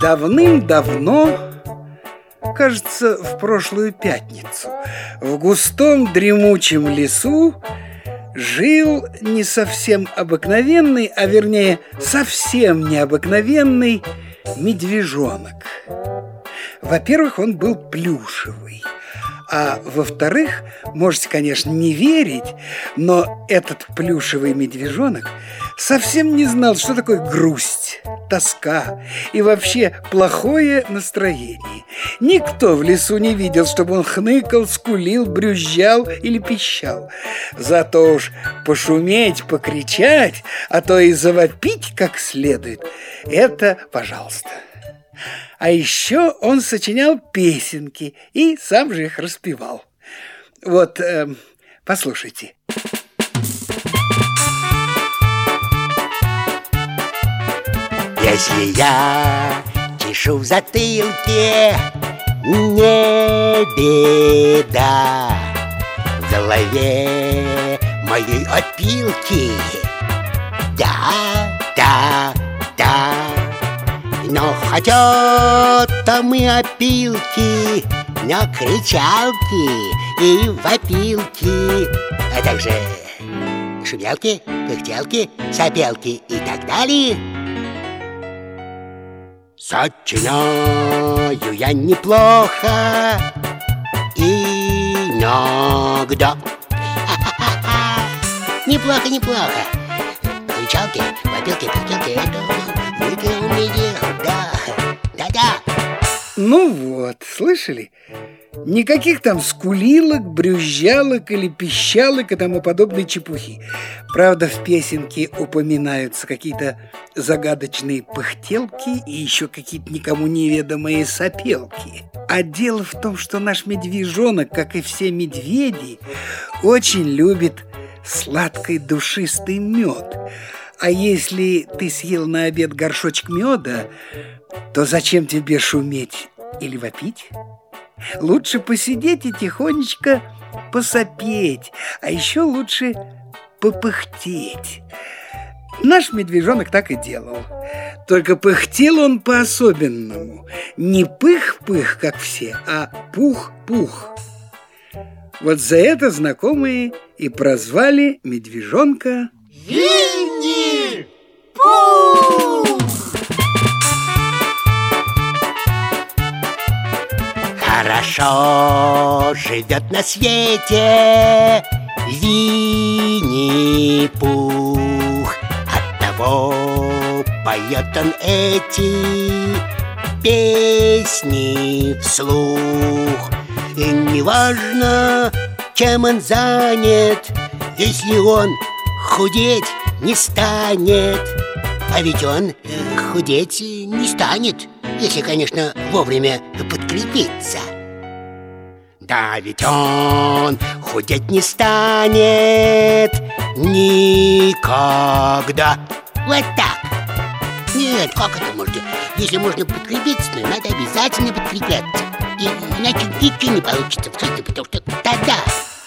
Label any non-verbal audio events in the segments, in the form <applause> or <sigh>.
Давным-давно, кажется, в прошлую пятницу, в густом дремучем лесу жил не совсем обыкновенный, а вернее совсем необыкновенный медвежонок. Во-первых, он был плюшевый. А во-вторых, можете, конечно, не верить, но этот плюшевый медвежонок совсем не знал, что такое грусть, тоска и вообще плохое настроение. Никто в лесу не видел, чтобы он хныкал, скулил, брюзжал или пищал. Зато уж пошуметь, покричать, а то и завопить как следует, это пожалуйста. А еще он сочинял песенки и сам же их распевал. Вот, э, послушайте. Если я тишу в затылке, не беда В голове моей опилки Да, да, да но хотят-то мы опилки На кричалки и вопилки А также шумелки, пыхтелки, сопелки и так далее. Сочиняю я неплохо Иногда. <laughs> Неплохо, неплохо. Кричалки, вопилки, пыхтелки — это ну вот, слышали? Никаких там скулилок, брюзжалок или пищалок и тому подобной чепухи. Правда, в песенке упоминаются какие-то загадочные пыхтелки и еще какие-то никому неведомые сопелки. А дело в том, что наш медвежонок, как и все медведи, очень любит сладкий душистый мед. А если ты съел на обед горшочек меда, то зачем тебе шуметь или вопить? Лучше посидеть и тихонечко посопеть, а еще лучше попыхтеть. Наш медвежонок так и делал. Только пыхтел он по-особенному. Не пых-пых, как все, а пух-пух. Вот за это знакомые и прозвали медвежонка Винни-Пух! Хорошо живет на свете Винни-Пух. От того поет он эти песни вслух. И неважно, чем он занят Если он худеть не станет. А ведь он худеть не станет Если, конечно, вовремя подкрепиться да ведь он худеть не станет никогда. Вот так. Нет, как это можно? Если можно подкрепиться, надо обязательно подкрепляться. И, иначе ничего не получится в жизни, потому что тогда...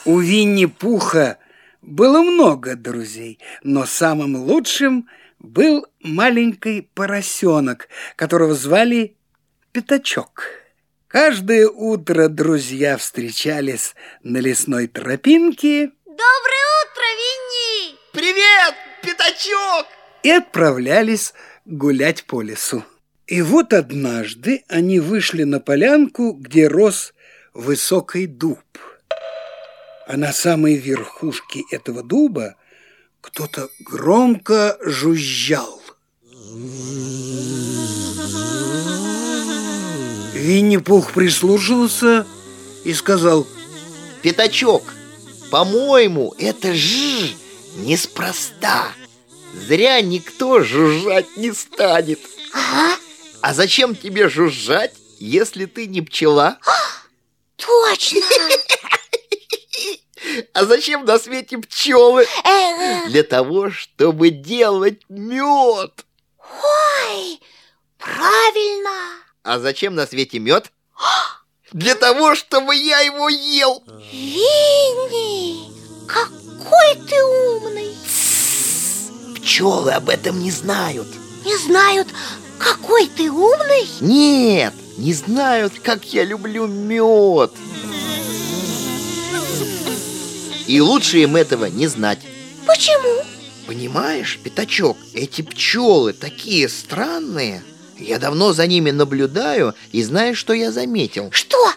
У Винни-Пуха было много друзей, но самым лучшим был маленький поросенок, которого звали Пятачок. Каждое утро друзья встречались на лесной тропинке. Доброе утро, Винни! Привет, пятачок! И отправлялись гулять по лесу. И вот однажды они вышли на полянку, где рос высокий дуб. А на самой верхушке этого дуба кто-то громко жужжал. Винни-Пух прислушался и сказал Пятачок, по-моему, это ж неспроста. Зря никто жужжать не станет Ага. А зачем тебе жужжать, если ты не пчела? Точно. А зачем на свете пчелы? Для того, чтобы делать мед Ой, правильно А зачем на свете мед? Для того, чтобы я его ел. Винни, Какой ты умный. Пчелы об этом не знают. Не знают, какой ты умный? Нет, не знают, как я люблю мед. И лучше им этого не знать. Почему? Понимаешь, Пятачок, эти пчелы такие странные Я давно за ними наблюдаю И знаешь, что я заметил? Что?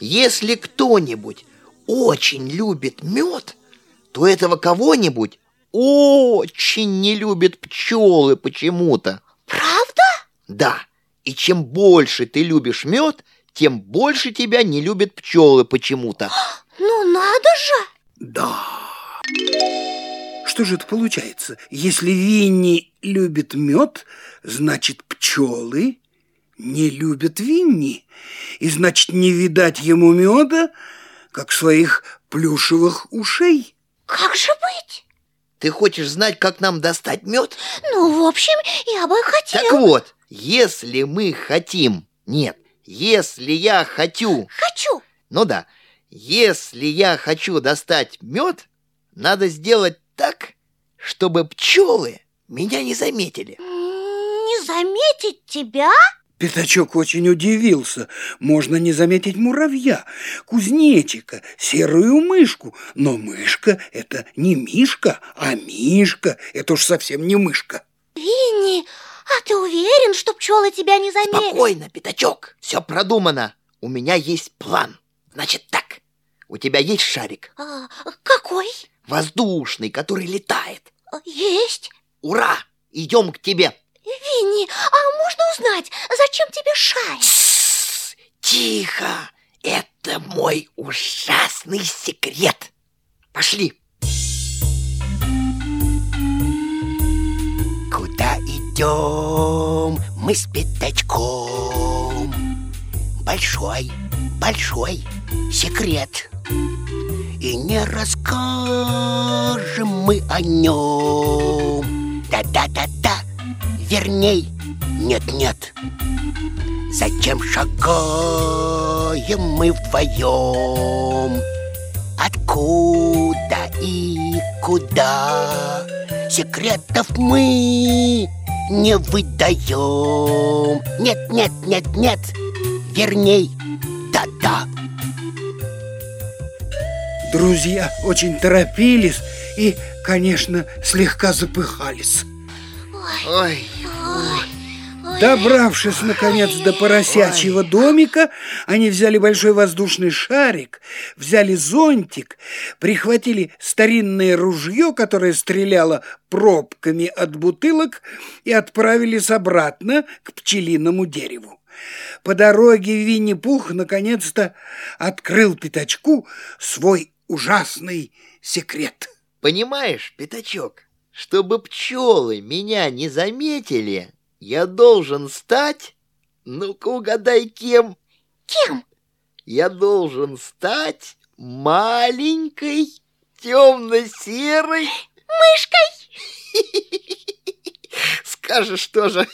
Если кто-нибудь очень любит мед, то этого кого-нибудь очень не любят пчелы почему-то. Правда? Да, и чем больше ты любишь мед, тем больше тебя не любят пчелы почему-то. Ну надо же Да. Что же это получается? Если Винни любит мед, значит пчелы не любят Винни. И значит не видать ему меда, как своих плюшевых ушей. Как же быть? Ты хочешь знать, как нам достать мед? Ну, в общем, я бы хотел Так вот, если мы хотим... Нет, если я хочу... Хочу Ну да, если я хочу достать мед, надо сделать так, чтобы пчелы меня не заметили. Заметить тебя? Пятачок очень удивился. Можно не заметить муравья, кузнечика, серую мышку. Но мышка — это не Мишка, а Мишка. Это уж совсем не мышка. Винни, а ты уверен, что пчелы тебя не заметят? Спокойно, пятачок, все продумано. У меня есть план. Значит так, у тебя есть шарик А, какой? воздушный, который летает. А, Есть Ура! Идем к тебе. Винни, а можно узнать, зачем тебе шарик? Тссс, Тихо! Это мой ужасный секрет. Пошли. Куда идем мы с пятачком? Большой, большой секрет И не расскажем мы о нем Да-да-да-да, верней, нет-нет Зачем шагаем мы вдвоем? Откуда и куда? Секретов мы не выдаем Нет, нет, нет, нет Верней, да-да Друзья очень торопились и, конечно, слегка запыхались. Ой, Ой, Добравшись, наконец, до поросячьего домика, они взяли большой воздушный шарик, взяли зонтик, прихватили старинное ружье, которое стреляло пробками от бутылок, и отправились обратно к пчелиному дереву. По дороге Винни-Пух наконец-то открыл пятачку свой ужасный секрет. понимаешь, пятачок, чтобы пчелы меня не заметили, я должен стать... Ну-ка угадай, кем? Кем? Я должен стать маленькой темно-серой... Мышкой? <laughs> Скажешь тоже.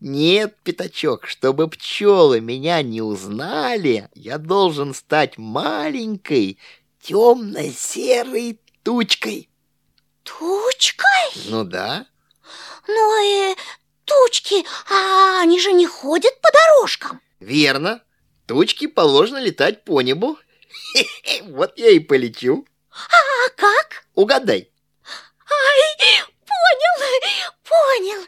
Нет, пятачок, чтобы пчелы меня не узнали, я должен стать маленькой темно-серой тучкой. Тучкой? Ну да. Ну и тучки, а они же не ходят по дорожкам Верно. Тучки положено летать по небу. <laughs> Вот я и полечу. А как? Угадай. Ай, понял, понял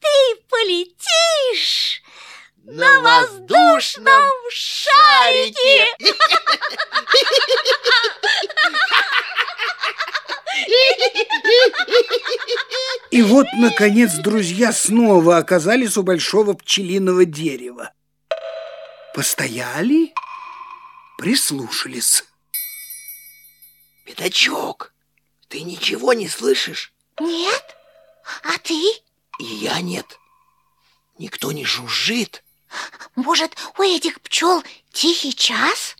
Ты полетишь На воздушном шарике <laughs> <laughs> И вот, наконец, друзья снова оказались у большого пчелиного дерева. Постояли, прислушались. Пятачок, ты ничего не слышишь? Нет? А ты? И я нет. Никто не жужжит. Может, у этих пчел тихий час?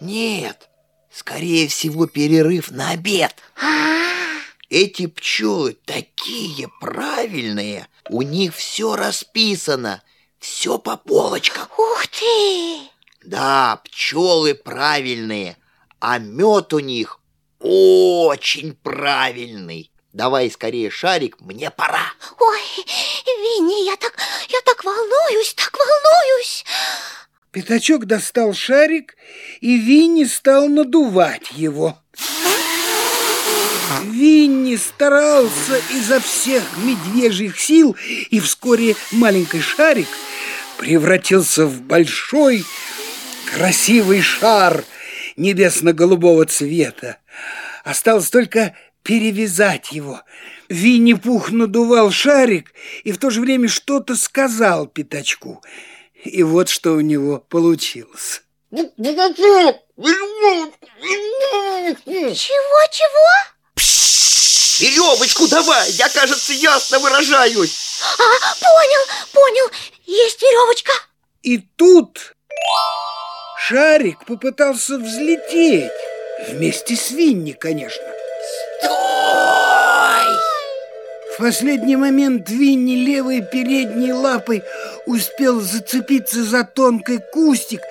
Нет. Скорее всего, перерыв на обед. А, Эти пчелы такие правильные. У них все расписано. Все по полочкам. ух ты! Да, пчелы правильные. А мед у них Очень правильный. Давай скорее шарик, мне пора. Ой, Винни, я так, я так волнуюсь, так волнуюсь. Пятачок достал шарик, и Винни стал надувать его. Винни старался изо всех медвежьих сил, и вскоре маленький шарик превратился в большой красивый шар небесно-голубого цвета. Осталось только перевязать его. Винни-Пух надувал шарик и в то же время что-то сказал Пятачку – и вот что у него получилось. Чего-чего? Веревочку давай, я, кажется, ясно выражаюсь. А, понял, понял, есть веревочка. И тут шарик попытался взлететь. Вместе с Винни, конечно. Стой! В последний момент Винни левой передней лапой успел зацепиться за тонкий кустик,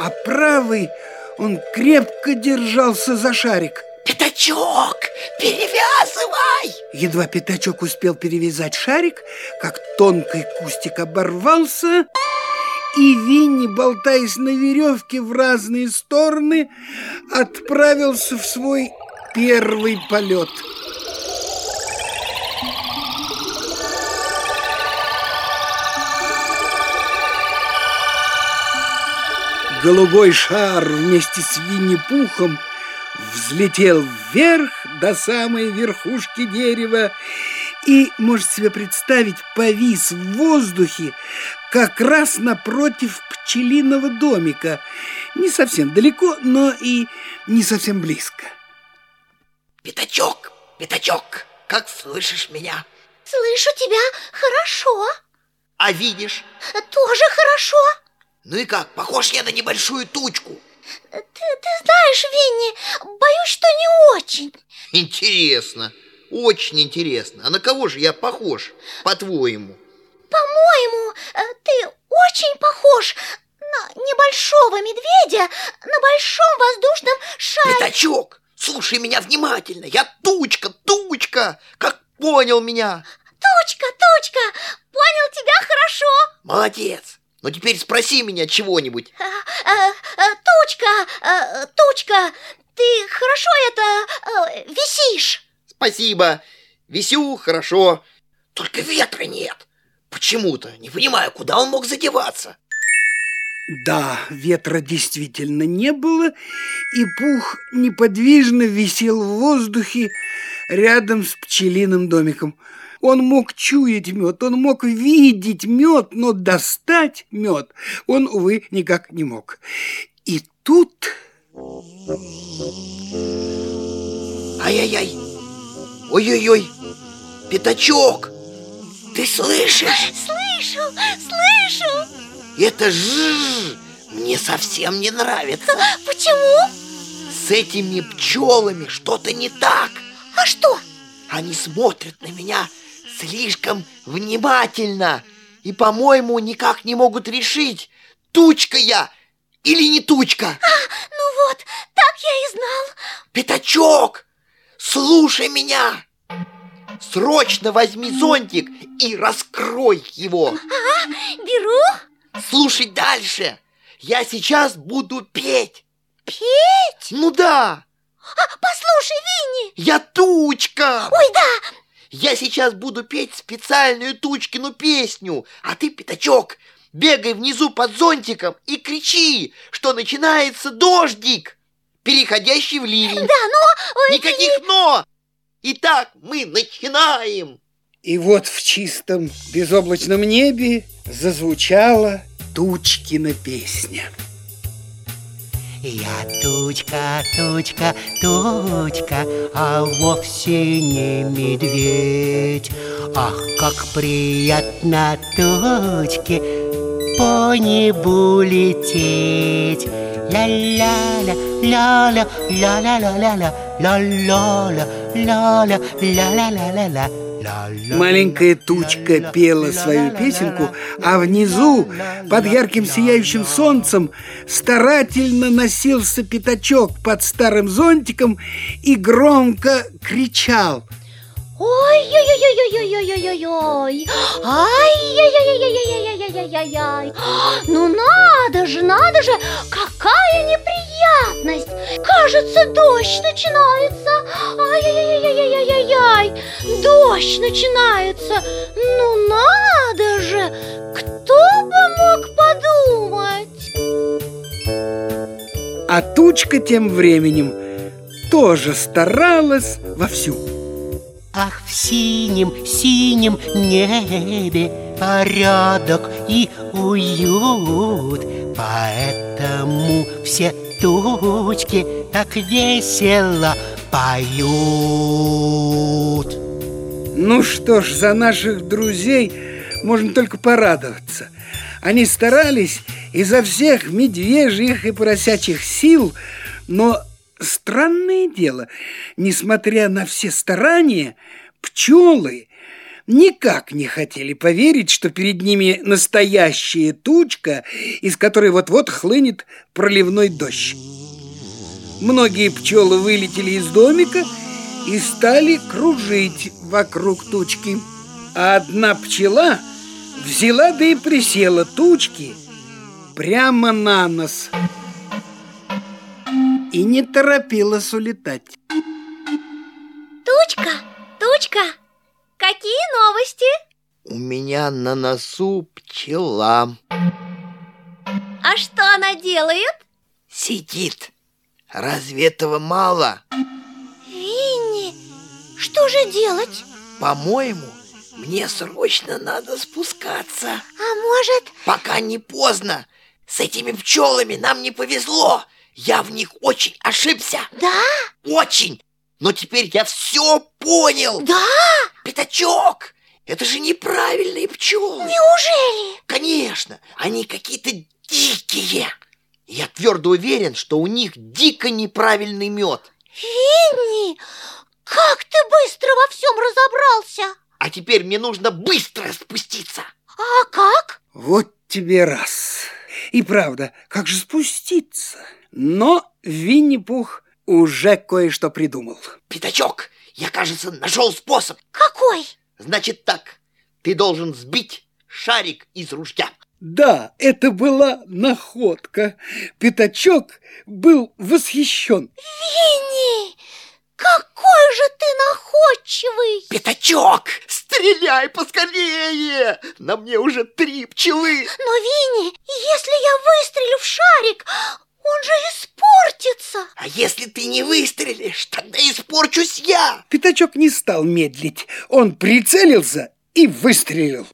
а правый он крепко держался за шарик. Пятачок, перевязывай! Едва пятачок успел перевязать шарик, как тонкий кустик оборвался, и Винни, болтаясь на веревке в разные стороны, отправился в свой первый полет – Голубой шар вместе с Винни-Пухом взлетел вверх до самой верхушки дерева и, может себе представить, повис в воздухе как раз напротив пчелиного домика. Не совсем далеко, но и не совсем близко. Пятачок, пятачок, как слышишь меня? Слышу тебя хорошо. А видишь? Тоже хорошо. Ну и как, похож я на небольшую тучку? Ты, ты знаешь, Винни, боюсь, что не очень. Интересно, очень интересно. А на кого же я похож, по-твоему? По-моему, э, ты очень похож на небольшого медведя на большом воздушном шаре. Пятачок, слушай меня внимательно. Я тучка, тучка. Как понял меня? Тучка, тучка, понял тебя хорошо. Молодец. Но теперь спроси меня чего-нибудь. А, а, а, тучка, а, тучка, ты хорошо это а, висишь? Спасибо. Висю хорошо. Только ветра нет. Почему-то. Не понимаю, куда он мог задеваться. Да, ветра действительно не было, и пух неподвижно висел в воздухе рядом с пчелиным домиком. Он мог чуять мед, он мог видеть мед, но достать мед он, увы, никак не мог. И тут... Ай-яй-яй! Ой-ой-ой! Пятачок! Ты слышишь? Слышу, слышу! Это ж мне совсем не нравится. Почему? С этими пчелами что-то не так. А что? Они смотрят на меня слишком внимательно и, по-моему, никак не могут решить, тучка я или не тучка. А, ну вот, так я и знал. Пятачок, слушай меня. Срочно возьми зонтик и раскрой его. А, беру. Слушай дальше. Я сейчас буду петь. Петь? Ну да. А, послушай, Винни. Я тучка. Ой, да, я сейчас буду петь специальную Тучкину песню, а ты, Пятачок, бегай внизу под зонтиком и кричи, что начинается дождик, переходящий в ливень. Да, но... Никаких «но». Итак, мы начинаем. И вот в чистом безоблачном небе зазвучала Тучкина песня. Я тучка, тучка, тучка, а вовсе не медведь. Ах, как приятно тучке по небу лететь. Ля-ля-ля, ля-ля, ля-ля-ля-ля-ля, ля-ля-ля, Маленькая тучка пела свою песенку, а внизу, под ярким сияющим солнцем, старательно носился пятачок под старым зонтиком и громко кричал – Ой-ой-ой-ой-ой-ой-ой-ой-ой! Ай-яй-яй-яй-яй-яй-яй-яй-яй! Ну надо же, надо же, какая неприятность! Кажется, дождь начинается! Ай-яй-яй-яй-яй-яй-яй! Дождь начинается! Ну надо же! Кто бы мог подумать? А тучка тем временем тоже старалась вовсю. Ах, в синем, синем небе порядок и уют. Поэтому все тучки так весело поют. Ну что ж, за наших друзей можно только порадоваться. Они старались изо всех медвежьих и поросячьих сил, но Странное дело, несмотря на все старания, пчелы никак не хотели поверить, что перед ними настоящая тучка, из которой вот-вот хлынет проливной дождь. Многие пчелы вылетели из домика и стали кружить вокруг тучки. А одна пчела взяла да и присела тучки прямо на нос – и не торопилась улетать. Тучка, Тучка, какие новости? У меня на носу пчела. А что она делает? Сидит. Разве этого мало? Винни, что же делать? По-моему, мне срочно надо спускаться. А может... Пока не поздно. С этими пчелами нам не повезло. Я в них очень ошибся. Да? Очень. Но теперь я все понял. Да? Пятачок, это же неправильные пчелы. Неужели? Конечно, они какие-то дикие. Я твердо уверен, что у них дико неправильный мед. Винни, как ты быстро во всем разобрался. А теперь мне нужно быстро спуститься. А как? Вот тебе раз. И правда, как же спуститься? Но Винни-Пух уже кое-что придумал. Пятачок, я, кажется, нашел способ. Какой? Значит так, ты должен сбить шарик из ружья. Да, это была находка. Пятачок был восхищен. Винни, какой же ты находчивый! Пятачок, стреляй поскорее! На мне уже три пчелы. Но, Винни, если я выстрелю в шарик, он же испортится. А если ты не выстрелишь, тогда испорчусь я. Пятачок не стал медлить. Он прицелился и выстрелил.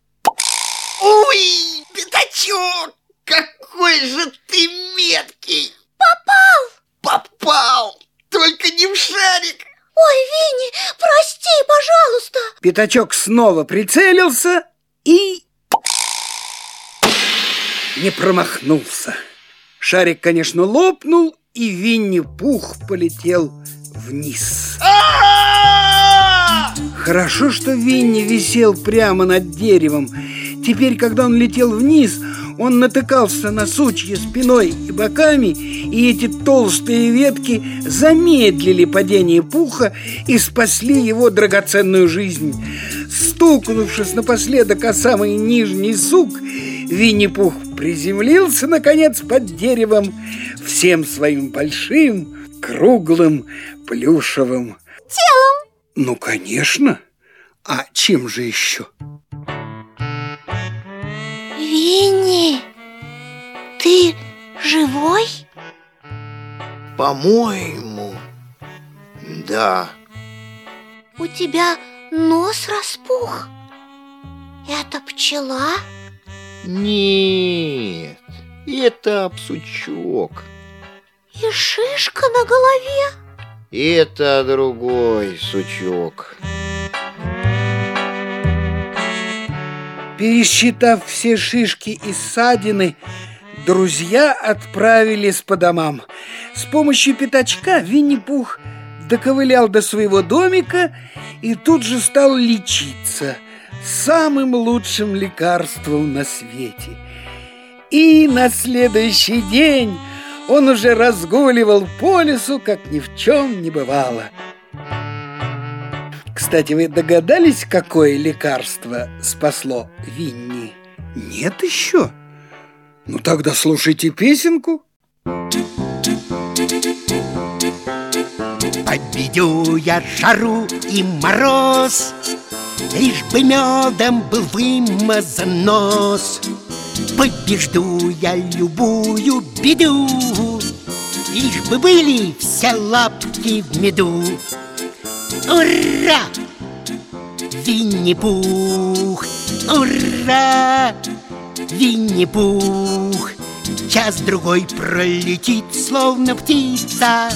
Ой, Пятачок, какой же ты меткий. Попал. Попал, только не в шарик. Ой, Винни, прости, пожалуйста. Пятачок снова прицелился и не промахнулся. Шарик, конечно, лопнул, и Винни-Пух полетел вниз. Хорошо, что Винни висел прямо над деревом. Теперь, когда он летел вниз, он натыкался на сучья спиной и боками, и эти толстые ветки замедлили падение пуха и спасли его драгоценную жизнь. Стукнувшись напоследок о самый нижний сук, Винни-Пух приземлился, наконец, под деревом всем своим большим, круглым, плюшевым телом. Ну, конечно. А чем же еще? Винни, ты живой? По-моему, да. У тебя нос распух. Это пчела? Нет, это псучок. И шишка на голове? Это другой сучок. Пересчитав все шишки и ссадины, друзья отправились по домам. С помощью пятачка Винни-Пух доковылял до своего домика и тут же стал лечиться самым лучшим лекарством на свете. И на следующий день он уже разгуливал по лесу, как ни в чем не бывало. Кстати, вы догадались, какое лекарство спасло Винни? Нет еще? Ну тогда слушайте песенку. Победю я жару и мороз Лишь бы медом был вымазан нос Побежду я любую беду Лишь бы были все лапки в меду Ура! Винни-Пух! Ура! Винни-Пух! Час-другой пролетит, словно птица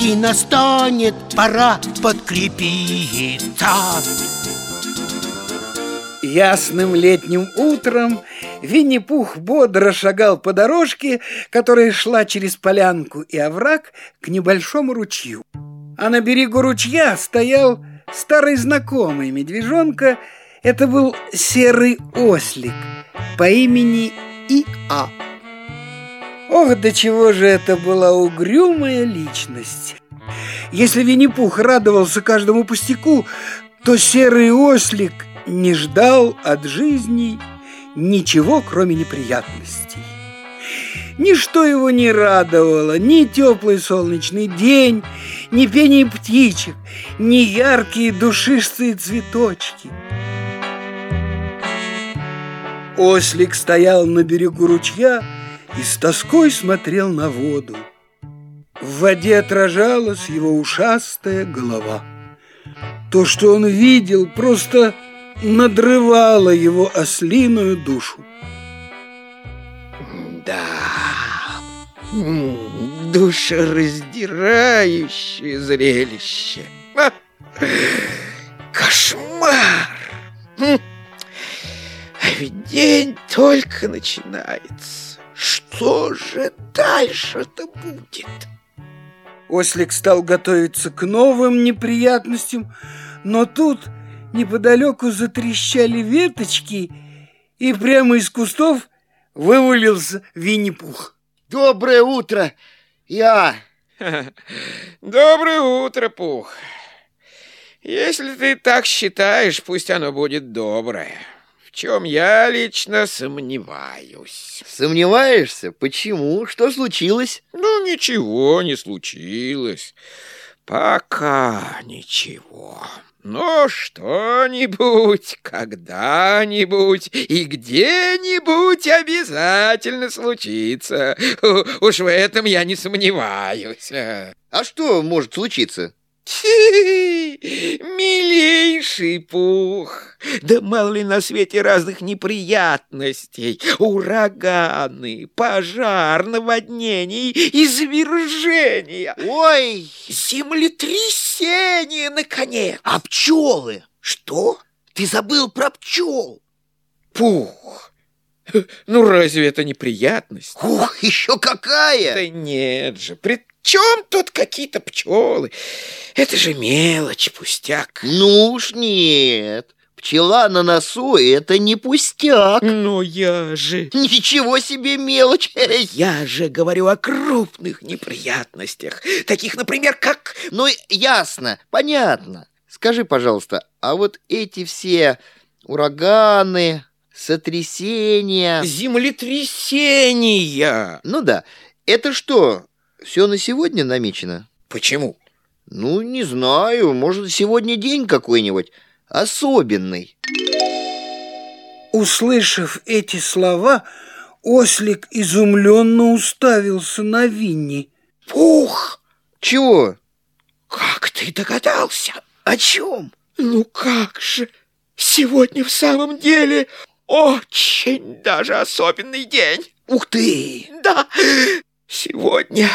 И настанет пора подкрепиться Ясным летним утром Винни-Пух бодро шагал по дорожке, которая шла через полянку и овраг к небольшому ручью. А на берегу ручья стоял старый знакомый медвежонка. Это был серый ослик по имени Иа. Ох, до чего же это была угрюмая личность. Если Винни-Пух радовался каждому пустяку, то серый ослик не ждал от жизни ничего, кроме неприятностей. Ничто его не радовало, ни теплый солнечный день, ни пение птичек, ни яркие душистые цветочки. Ослик стоял на берегу ручья и с тоской смотрел на воду. В воде отражалась его ушастая голова. То, что он видел, просто надрывало его ослиную душу. Да, душераздирающее зрелище. А, кошмар! А ведь день только начинается. Что же дальше-то будет? Ослик стал готовиться к новым неприятностям, но тут неподалеку затрещали веточки, и прямо из кустов вывалился Винни-Пух. Доброе утро, я. Доброе утро, Пух. Если ты так считаешь, пусть оно будет доброе. В чем я лично сомневаюсь. Сомневаешься? Почему? Что случилось? Ну, ничего не случилось. Пока ничего. Но что-нибудь, когда-нибудь и где-нибудь обязательно случится. Уж в этом я не сомневаюсь. А что может случиться? Милейший пух! Да мало ли на свете разных неприятностей, ураганы, пожар, наводнений, извержения. Ой! Землетрясение, наконец! А пчелы? Что? Ты забыл про пчел? Пух! Ну, разве это неприятность? Ух, еще какая! Да нет же, при чем тут какие-то пчелы? Это же мелочь, пустяк. Ну уж нет. Пчела на носу — это не пустяк. Но я же... Ничего себе мелочь. <laughs> Я же говорю о крупных неприятностях. Таких, например, как... Ну, ясно, понятно. Скажи, пожалуйста, а вот эти все ураганы, сотрясения... Землетрясения! Ну да, это что, все на сегодня намечено? Почему? Ну, не знаю, может, сегодня день какой-нибудь особенный. Услышав эти слова, ослик изумленно уставился на Винни. Пух! Чего? Как ты догадался? О чем? Ну как же, сегодня в самом деле очень даже особенный день. Ух ты! Да, сегодня,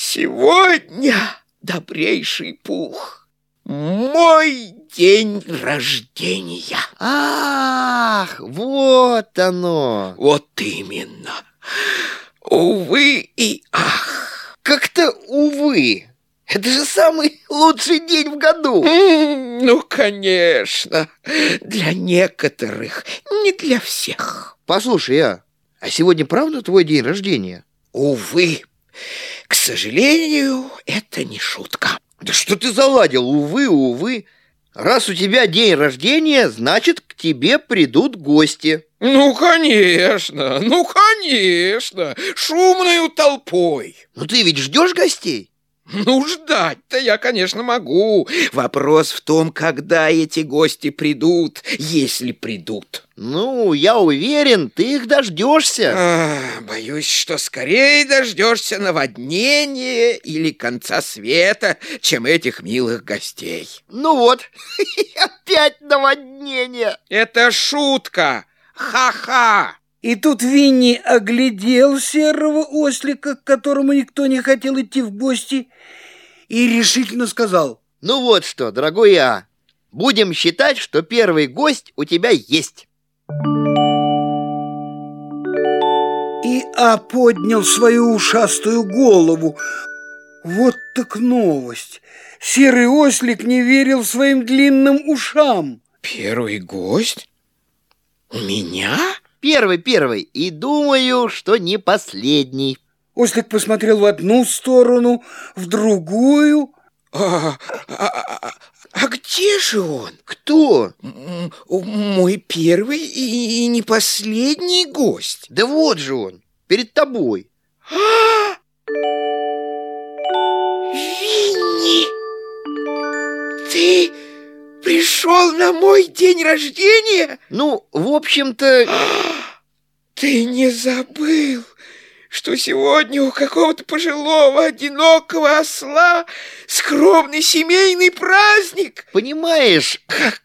сегодня, добрейший пух, мой день рождения. Ах, вот оно! Вот именно. Увы и ах. Как-то увы. Это же самый лучший день в году. Ну, конечно, для некоторых, не для всех. Послушай, а, а сегодня правда твой день рождения? Увы, к сожалению, это не шутка. Да что ты заладил? Увы, увы. Раз у тебя день рождения, значит, к тебе придут гости. Ну, конечно, ну, конечно, шумную толпой. Ну ты ведь ждешь гостей? <laughs> Ну, ждать-то я, конечно, могу. Вопрос в том, когда эти гости придут, если придут. Ну, я уверен, ты их дождешься. А, боюсь, что скорее дождешься наводнения или конца света, чем этих милых гостей. Ну вот, <laughs> опять наводнение. Это шутка. Ха-ха. И тут Винни оглядел серого ослика, к которому никто не хотел идти в гости, и решительно сказал. Ну вот что, дорогой А, будем считать, что первый гость у тебя есть. И А поднял свою ушастую голову. Вот так новость. Серый ослик не верил своим длинным ушам. Первый гость? У меня? Первый, первый, и думаю, что не последний. Ослик посмотрел в одну сторону, в другую. А, а, а, а где же он? Кто? М, Мой первый и не последний гость. Да вот же он, перед тобой. Винни! Ты пришел на мой день рождения? Ну, в общем-то, Ты не забыл, что сегодня у какого-то пожилого одинокого осла скромный семейный праздник? понимаешь,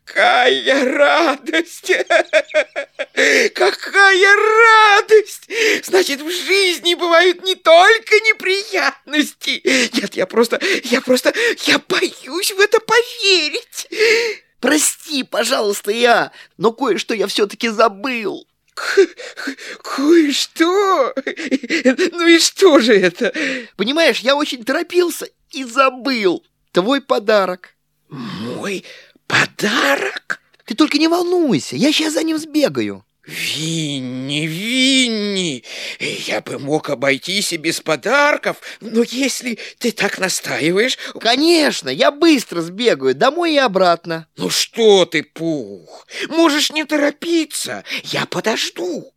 Какая радость! <laughs> Какая радость! Значит, в жизни бывают не только неприятности. Нет, я просто, я просто, я боюсь в это поверить. прости, пожалуйста, я, но кое-что я все-таки забыл. Кое-что? Ну и что же это? Понимаешь, я очень торопился и забыл твой подарок. Мой подарок? Ты только не волнуйся, я сейчас за ним сбегаю. Винни, Винни, я бы мог обойтись и без подарков, но если ты так настаиваешь... Конечно, я быстро сбегаю домой и обратно. Ну что ты, Пух, можешь не торопиться, я подожду.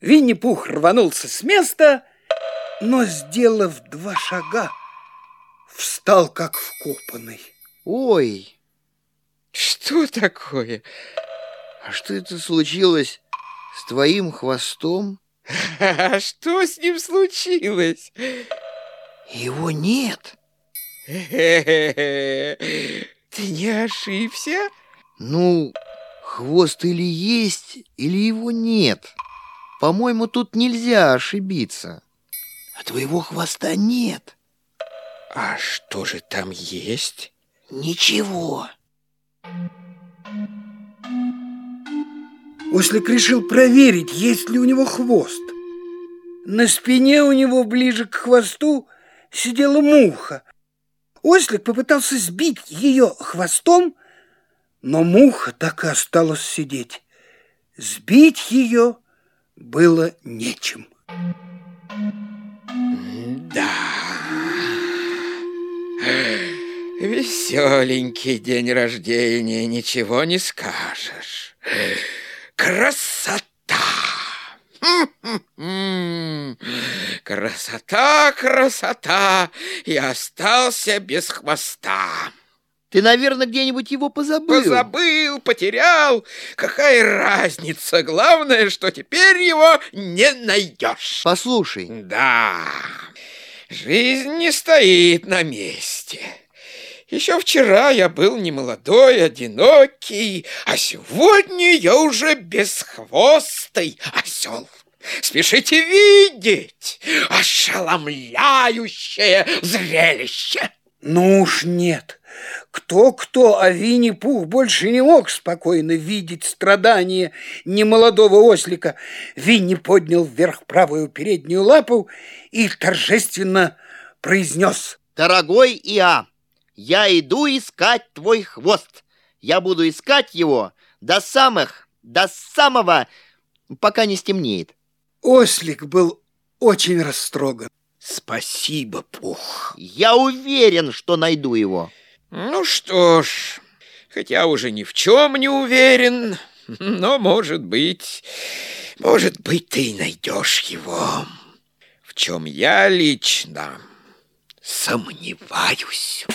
Винни-Пух рванулся с места, но, сделав два шага, встал как вкопанный. Ой, Что такое? а что это случилось с твоим хвостом? А <laughs> что с ним случилось? Его нет. <laughs> Ты не ошибся? Ну, хвост или есть, или его нет. По-моему, тут нельзя ошибиться. А твоего хвоста нет. А что же там есть? Ничего. Ослик решил проверить, есть ли у него хвост. На спине у него ближе к хвосту сидела муха. Ослик попытался сбить ее хвостом, но муха так и осталась сидеть. Сбить ее было нечем. Да. Веселенький день рождения, ничего не скажешь. Красота! <laughs> Красота, красота! И остался без хвоста. Ты, наверное, где-нибудь его позабыл. Позабыл, потерял. Какая разница? Главное, что теперь его не найдешь. Послушай, Да, жизнь не стоит на месте. Еще вчера я был немолодой, одинокий, а сегодня я уже бесхвостый осел. Спешите видеть ошеломляющее зрелище. Ну уж нет. Кто-кто, а Винни-Пух больше не мог спокойно видеть страдания немолодого ослика. Винни поднял вверх правую переднюю лапу и торжественно произнес. Дорогой Иа, я иду искать твой хвост. Я буду искать его до самых, до самого, пока не стемнеет. Ослик был очень растроган. Спасибо, Пух. Я уверен, что найду его. Ну что ж, хотя уже ни в чем не уверен, но, может быть, может быть, ты и найдешь его. В чем я лично сомневаюсь.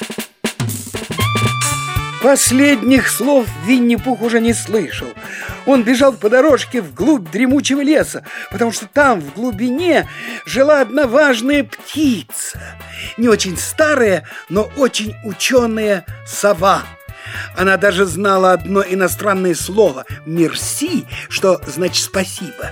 Последних слов Винни-Пух уже не слышал. Он бежал по дорожке вглубь дремучего леса, потому что там, в глубине, жила одна важная птица. Не очень старая, но очень ученая сова. Она даже знала одно иностранное слово «мерси», что значит «спасибо».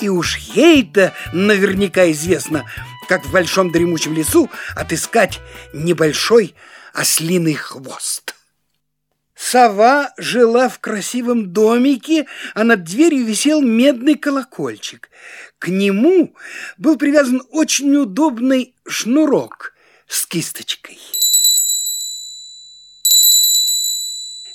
И уж ей-то наверняка известно, как в большом дремучем лесу отыскать небольшой ослиный хвост. Сова жила в красивом домике, а над дверью висел медный колокольчик. К нему был привязан очень удобный шнурок с кисточкой.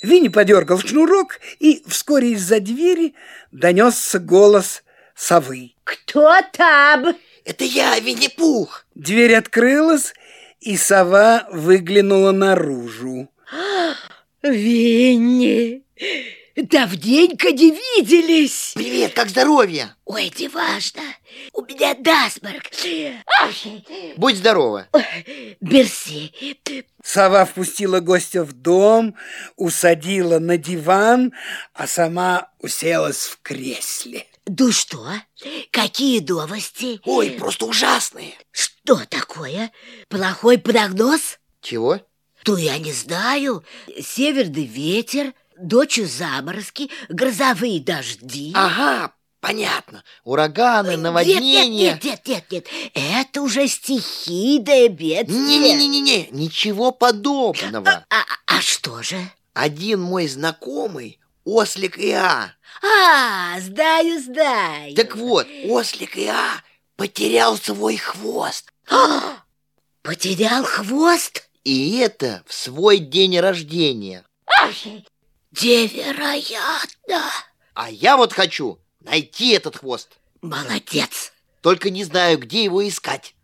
Винни подергал шнурок, и вскоре из-за двери донесся голос совы. Кто там? Это я, Винни-Пух. Дверь открылась, и сова выглянула наружу. Винни, давненько не виделись. Привет, как здоровье? Ой, не важно. У меня насморк. Будь здорова. Мерси. Сова впустила гостя в дом, усадила на диван, а сама уселась в кресле. Ну что? Какие новости? Ой, просто ужасные. Что такое? Плохой прогноз? Чего? То я не знаю. Северный ветер, ночью заморозки, грозовые дожди. Ага, понятно. Ураганы, наводнения. Нет, нет, нет, нет, нет. Это уже стихийное бедствие. Не-не-не-не, ничего подобного. А, а что же? Один мой знакомый, Ослик Иа. А, знаю, знаю. Так вот, Ослик Иа потерял свой хвост. <gasps> Потерял хвост? И это в свой день рождения. Невероятно! А я вот хочу найти этот хвост. Молодец! Только не знаю, где его искать.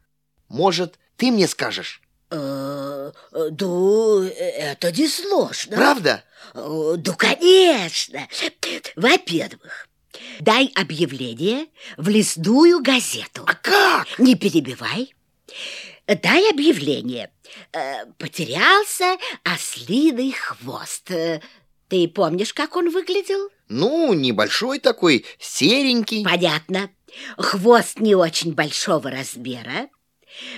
Может, ты мне скажешь? Э, Ну, это несложно. Правда? Э, Ну, конечно. Во-первых, дай объявление в лесную газету. А как? Не перебивай. Дай объявление. Э, Потерялся ослиный хвост. Э, Ты помнишь, как он выглядел? Ну, небольшой такой, серенький. Понятно. Хвост не очень большого размера,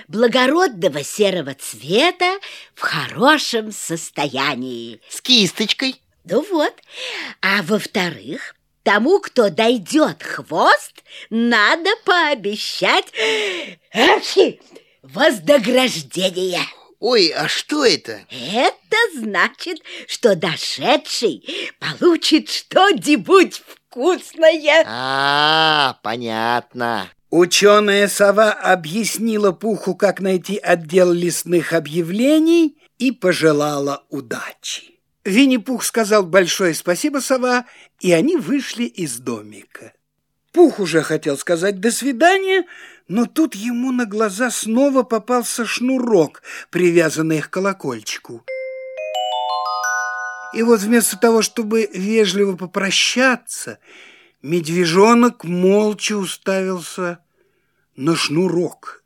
благородного серого цвета, в хорошем состоянии. С кисточкой. Ну вот. А во-вторых, тому, кто дойдет хвост, надо пообещать эхи, вознаграждение. Ой, а что это? Это значит, что дошедший получит что-нибудь вкусное. А, понятно. Ученая сова объяснила Пуху, как найти отдел лесных объявлений и пожелала удачи. Винни-Пух сказал большое спасибо, сова, и они вышли из домика. Пух уже хотел сказать «до свидания», но тут ему на глаза снова попался шнурок, привязанный к колокольчику. И вот вместо того, чтобы вежливо попрощаться, медвежонок молча уставился на шнурок.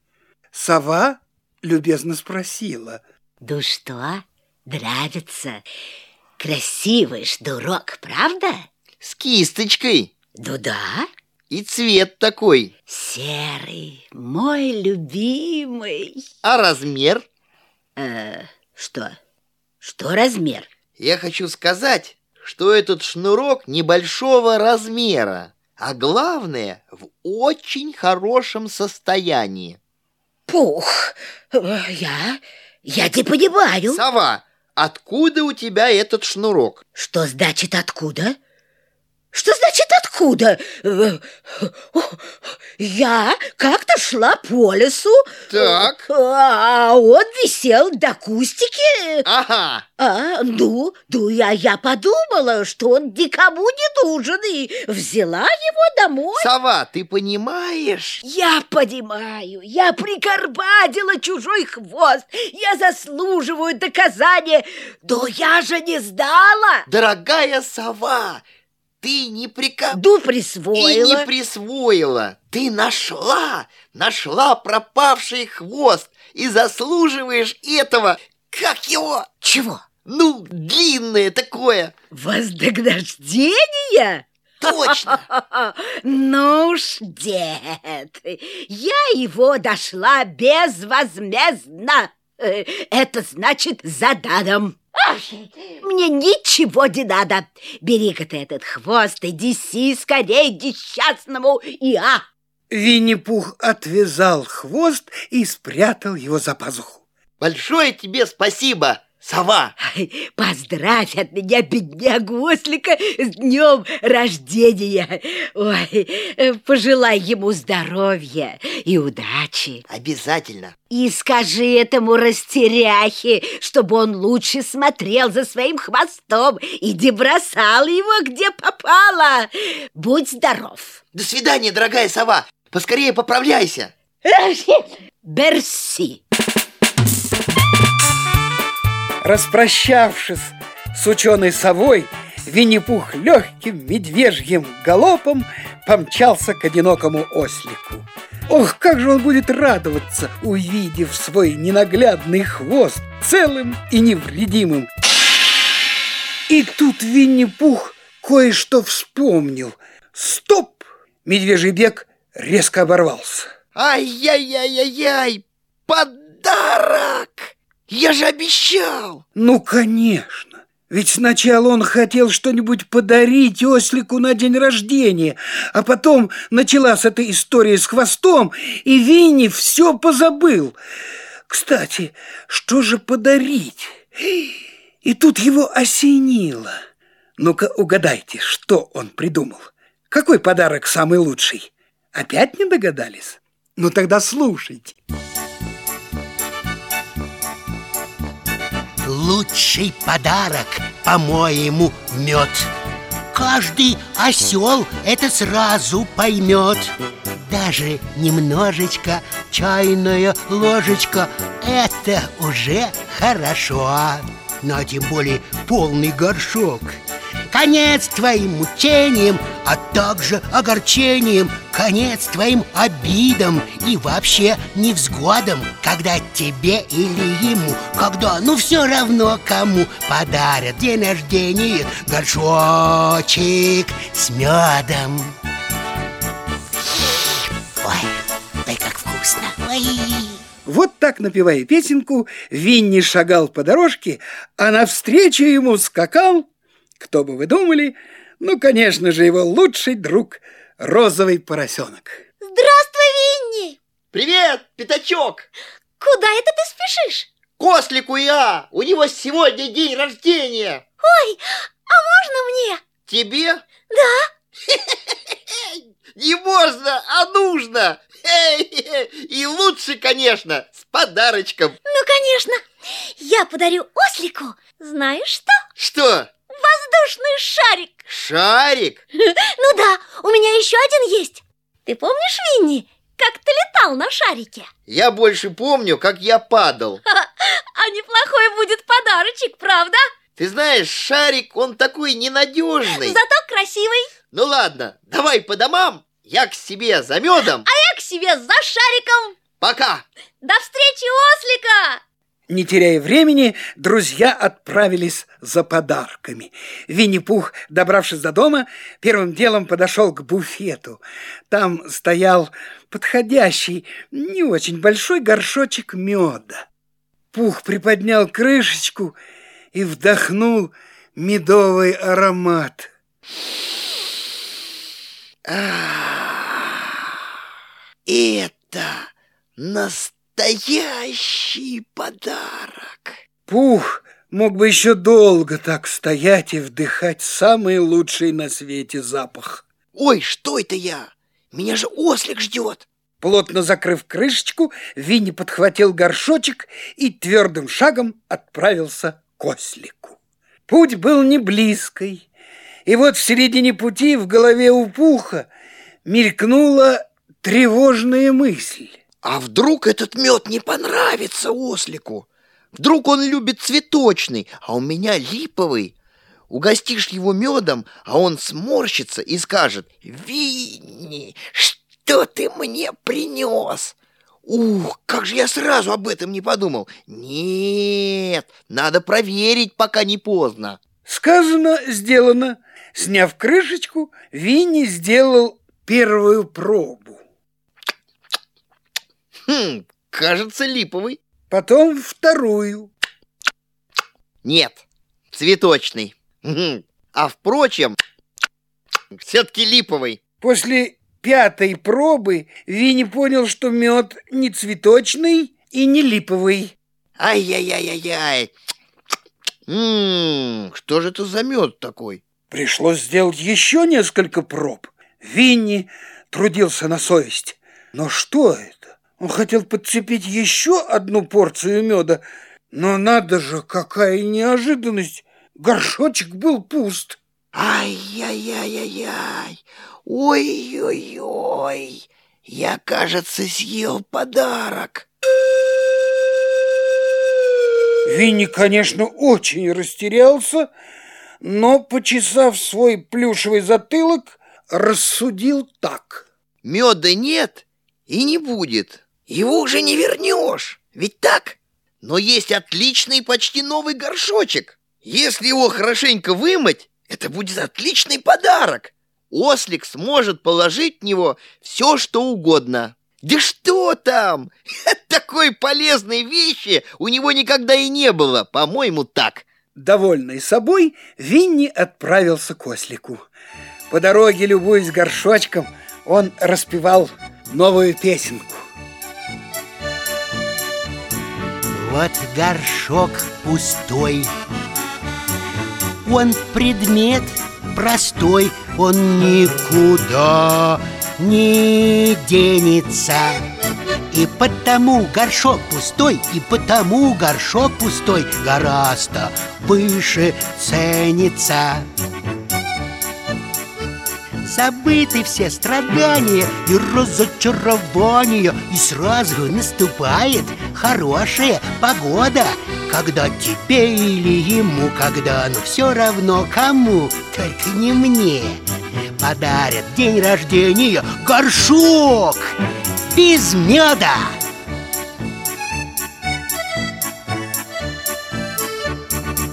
Сова любезно спросила. Ну что, нравится? Красивый шнурок, правда? С кисточкой. Ну да, И цвет такой. серый, мой любимый. А размер? Э, что? Что размер? Я хочу сказать, что этот шнурок небольшого размера, а главное, в очень хорошем состоянии. Пух, я, Я не понимаю. Сова, откуда у тебя этот шнурок? Что значит откуда? Что значит откуда? Э, Я как-то шла по лесу. Так. А он висел до кустики. Ага. А, ну, ну я, я подумала, что он никому не нужен, и взяла его домой. Сова, ты понимаешь? Я понимаю, я прикарбадила чужой хвост, я заслуживаю доказания, но я же не сдала. Дорогая сова, ты не прика... Ду И присвоила. не присвоила. Ты нашла, нашла пропавший хвост и заслуживаешь этого. Как его? Чего? Ну, длинное такое. Вознаграждение? Точно. <laughs> Ну уж нет, я его дошла безвозмездно. Э, Это значит за даром. Мне ничего не надо. Бери-ка ты этот хвост и неси скорей несчастному Иа. Винни-Пух отвязал хвост и спрятал его за пазуху. Большое тебе спасибо, сова. Поздравь от меня беднягу Ослика с днем рождения. Ой, э, пожелай ему здоровья и удачи. Обязательно. И скажи этому растеряхе, чтобы он лучше смотрел за своим хвостом и не бросал его, где попало. Будь здоров. До свидания, дорогая сова. Поскорее поправляйся. <laughs> Берси. Распрощавшись с ученой совой, Винни-Пух легким медвежьим галопом помчался к одинокому ослику. Ох, как же он будет радоваться, увидев свой ненаглядный хвост целым и невредимым. И тут Винни-Пух кое-что вспомнил. Стоп! Медвежий бег резко оборвался. Ай-яй-яй-яй-яй! Подарок! Я же обещал! Ну, конечно. Ведь сначала он хотел что-нибудь подарить ослику на день рождения, а потом началась эта история с хвостом, и Винни все позабыл. Кстати, что же подарить? И тут его осенило. Ну-ка угадайте, что он придумал. Какой подарок самый лучший? Опять не догадались? Ну тогда слушайте. Лучший подарок, по-моему, мед. Каждый осел это сразу поймет. Даже немножечко чайная ложечка Это уже хорошо Ну а тем более полный горшок Конец твоим мучениям, а также огорчением Конец твоим обидам и вообще невзгодам Когда тебе или ему, когда, ну все равно кому Подарят день рождения горшочек с медом Ой, ой, как вкусно. Ой. Вот так, напевая песенку, Винни шагал по дорожке, а навстречу ему скакал, кто бы вы думали, ну, конечно же, его лучший друг – розовый поросенок. Здравствуй, Винни! Привет, пятачок! Куда это ты спешишь? К ослику я! У него сегодня день рождения! Ой, а можно мне? Тебе? Да, <laughs> Не можно, а нужно! <laughs> И лучше, конечно, с подарочком. ну конечно. Я подарю ослику, знаешь что? Что, Воздушный шарик. шарик? <laughs> Ну да, у меня еще один есть. Ты помнишь, Винни, как ты летал на шарике? Я больше помню, как я падал. <laughs> А неплохой будет подарочек, правда? Ты знаешь, шарик, он такой ненадежный. Зато красивый. Ну ладно, давай по домам, я к себе за медом. А я к себе за шариком. Пока! До встречи, ослика! Не теряя времени, друзья отправились за подарками. Винни-Пух, добравшись до дома, первым делом подошел к буфету. Там стоял подходящий, не очень большой горшочек меда. Пух приподнял крышечку и вдохнул медовый аромат. Это настоящий подарок. Пух мог бы еще долго так стоять и вдыхать самый лучший на свете запах. Ой, что это я? Меня же ослик ждет. Плотно закрыв крышечку, Винни подхватил горшочек и твердым шагом отправился к ослику. Путь был не близкий, и вот в середине пути в голове у Пуха мелькнула тревожная мысль. А вдруг этот мед не понравится ослику? Вдруг он любит цветочный, а у меня липовый. Угостишь его медом, а он сморщится и скажет «Винни, что ты мне принес?» Ух, как же я сразу об этом не подумал. Нет, надо проверить, пока не поздно. Сказано, сделано. Сняв крышечку, Винни сделал первую пробу. Хм, кажется, липовый. Потом вторую. Нет, цветочный. А впрочем, все-таки липовый. После пятой пробы Винни понял, что мед не цветочный и не липовый. Ай-яй-яй-яй-яй. Ммм, что же это за мед такой? Пришлось сделать еще несколько проб. Винни трудился на совесть. Но что это? Он хотел подцепить еще одну порцию меда, но надо же, какая неожиданность! Горшочек был пуст. Ай-яй-яй-яй-яй! Ой-ой-ой! Я, кажется, съел подарок. Винни, конечно, очень растерялся, но, почесав свой плюшевый затылок, рассудил так. Меда нет и не будет. Его уже не вернешь, ведь так? Но есть отличный почти новый горшочек. Если его хорошенько вымыть, это будет отличный подарок. Ослик сможет положить в него все, что угодно. Да что там? <laughs> Такой полезной вещи у него никогда и не было, по-моему, так. Довольный собой, Винни отправился к ослику. По дороге, любуясь горшочком, он распевал новую песенку. Вот горшок пустой Он предмет простой Он никуда не денется И потому горшок пустой И потому горшок пустой Гораздо выше ценится Забыты все страдания и разочарования. И сразу наступает хорошая погода. Когда тебе или ему, когда, но все равно кому Только не мне. Подарят день рождения горшок без меда.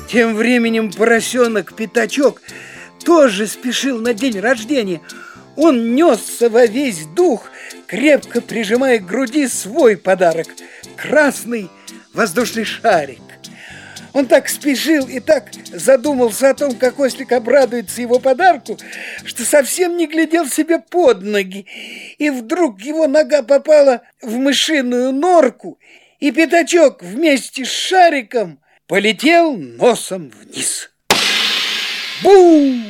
Тем временем поросенок-пятачок тоже спешил на день рождения. Он несся во весь дух, крепко прижимая к груди свой подарок – красный воздушный шарик. Он так спешил и так задумался о том, как ослик обрадуется его подарку, что совсем не глядел себе под ноги. И вдруг его нога попала в мышиную норку, и пятачок вместе с шариком полетел носом вниз. Бум!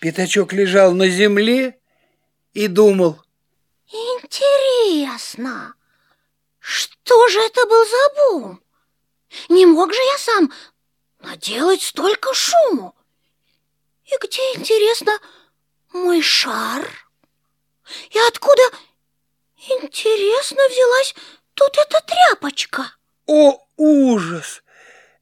Пятачок лежал на земле и думал. Интересно, что же это был за бум? Не мог же я сам наделать столько шуму? И где, интересно, мой шар? И откуда, интересно, взялась тут эта тряпочка? О, ужас!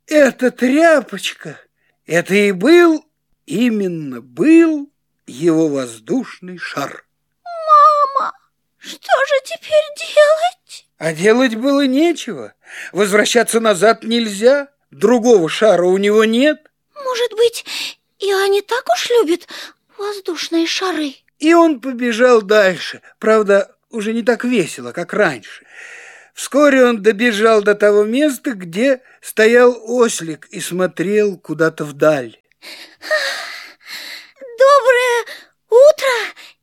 Эта тряпочка, это и был именно был его воздушный шар. Мама, что же теперь делать? А делать было нечего. Возвращаться назад нельзя. Другого шара у него нет. Может быть, я не так уж любит воздушные шары? И он побежал дальше. Правда, уже не так весело, как раньше. Вскоре он добежал до того места, где стоял ослик и смотрел куда-то вдаль. Доброе утро,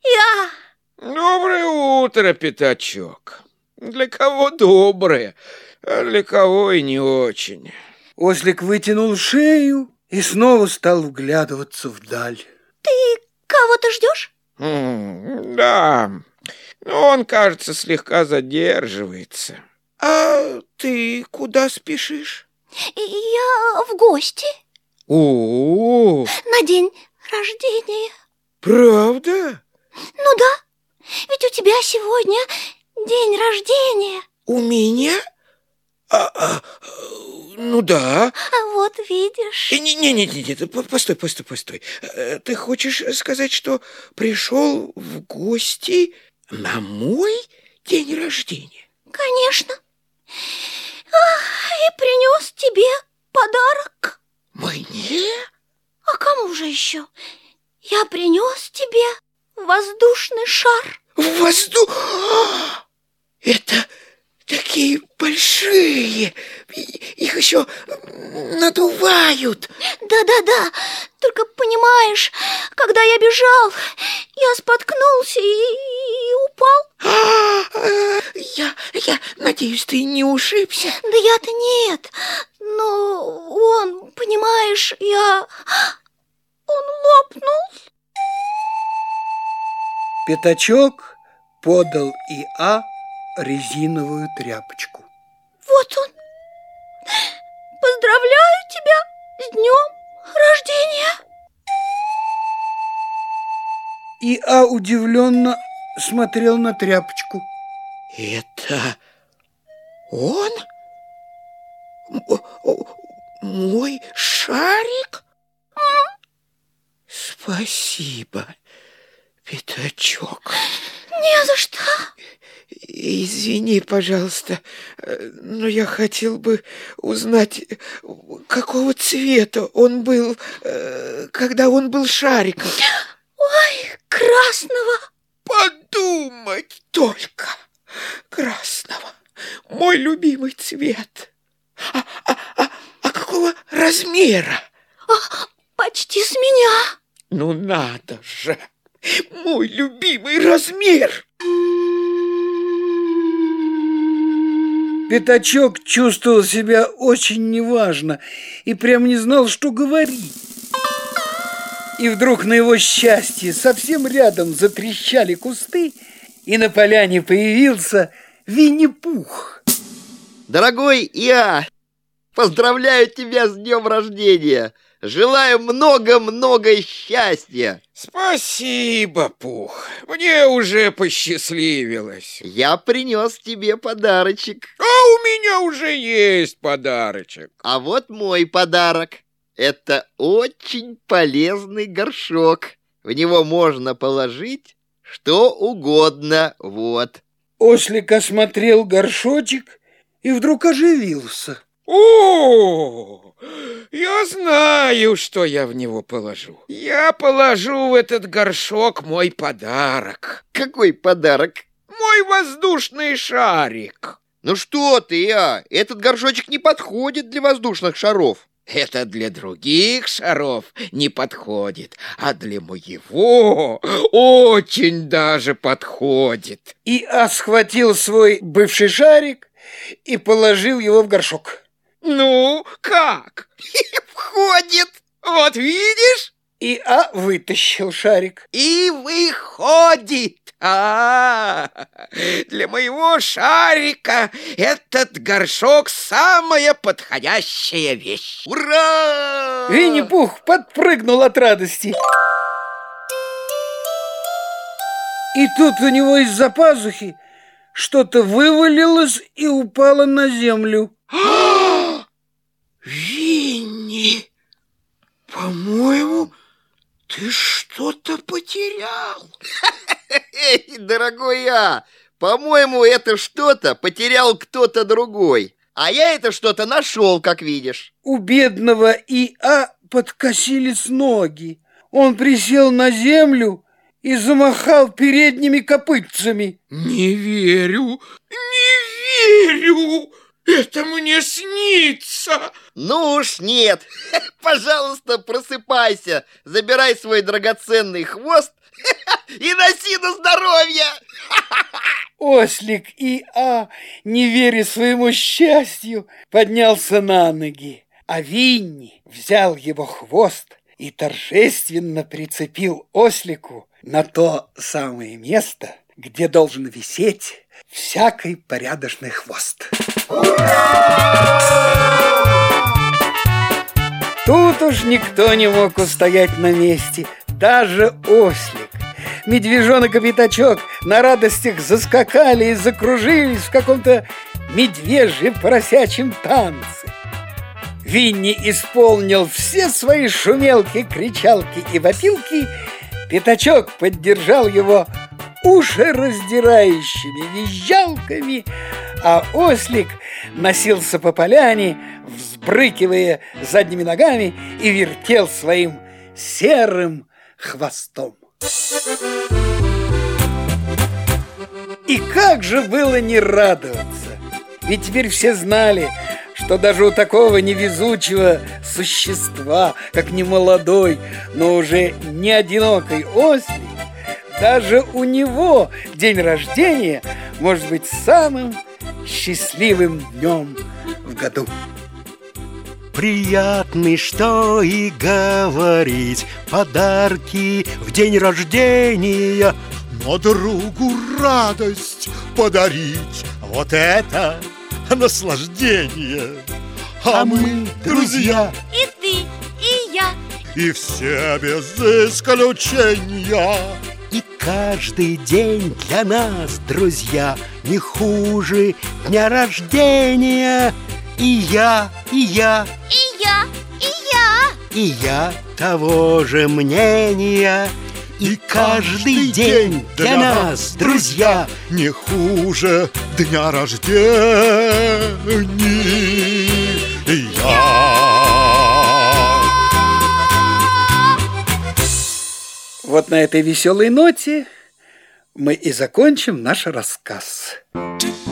я... Доброе утро, пятачок. Для кого доброе, а для кого и не очень. Ослик вытянул шею и снова стал вглядываться вдаль. Ты кого-то ждешь? М, Да, но он, кажется, слегка задерживается. А ты куда спешишь? Я в гости О, на день рождения. правда? Ну да, ведь у тебя сегодня день рождения. У меня? А, а, ну да. А вот видишь. Не, не, не, не, не, по- постой, постой, постой. Э, Ты хочешь сказать, что пришел в гости на мой день рождения? Конечно. И принес тебе подарок. Мне? А кому же еще? Я принес тебе воздушный шар. Воздух! Это такие большие. И- Их еще надувают. Да-да-да, только понимаешь, когда я бежал, я споткнулся и, и упал. А, Я, я надеюсь, ты не ушибся. Да я-то нет, но он, понимаешь, я... Он лопнул. Пятачок подал И.А. резиновую тряпочку. Вот он. Поздравляю тебя с днем рождения. И.А. удивленно смотрел на тряпочку. Это он? Мой шарик? Спасибо, пятачок. Не за что. Извини, пожалуйста, э, но я хотел бы узнать, какого цвета он был, э, когда он был шариком. Ой, красного. Подумать только! Красного. Мой любимый цвет. А, а- а- а какого размера? Почти с меня. Ну надо же! Мой любимый размер! Пятачок чувствовал себя очень неважно и прям не знал, что говорить. И вдруг на его счастье совсем рядом затрещали кусты, и на поляне появился Винни-Пух. Дорогой Я, поздравляю тебя с днем рождения. Желаю много-много счастья. Спасибо, Пух. Мне уже посчастливилось. Я принес тебе подарочек. А у меня уже есть подарочек. А вот мой подарок. Это очень полезный горшок. В него можно положить что угодно. Вот. Ослик осмотрел горшочек и вдруг оживился. О, я знаю, что я в него положу. Я положу в этот горшок мой подарок. Какой подарок? Мой воздушный шарик. Ну что ты, Я? Этот горшочек не подходит для воздушных шаров. Это для других шаров не подходит, а для моего очень даже подходит. И-А схватил свой бывший шарик и положил его в горшок. Ну, как? <laughs> Входит. Вот видишь? И-А вытащил шарик. И выходит. А, для моего шарика этот горшок самая подходящая вещь. Ура! Винни-Пух подпрыгнул от радости. И тут у него из-за пазухи что-то вывалилось и упало на землю. Винни, по-моему, ты что-то потерял. <laughs> Эй, дорогой Я, по-моему, это что-то потерял кто-то другой. А я это что-то нашел, как видишь. У бедного И-А подкосились ноги. Он присел на землю и замахал передними копытцами. Не верю, не верю. Это мне снится. Ну уж нет. <laughs> Пожалуйста, просыпайся, забирай свой драгоценный хвост <laughs> и носи на здоровье. <laughs> Ослик и А, не веря своему счастью, поднялся на ноги, а Винни взял его хвост и торжественно прицепил ослику на то самое место, где должен висеть всякий порядочный хвост. Тут уж никто не мог устоять на месте, даже ослик. Медвежонок и пятачок на радостях заскакали и закружились в каком-то медвежьем поросячьем танце. Винни исполнил все свои шумелки, кричалки и вопилки. Пятачок поддержал его ушераздирающими визжалками, а ослик носился по поляне, взбрыкивая задними ногами и вертел своим серым хвостом. И как же было не радоваться! Ведь теперь все знали, что даже у такого невезучего существа, как не молодой, но уже не одинокой ослик, даже у него день рождения может быть самым счастливым днем в году. Приятный, что и говорить Подарки в день рождения. Но другу радость подарить Вот это наслаждение. А мы друзья. И ты, и я. И все без исключения каждый день для нас, друзья, не хуже дня рождения. И я, и я, И я, и я и я того же мнения. И каждый день для нас, друзья, Не хуже дня рождения Вот на этой веселой ноте мы и закончим наш рассказ. do do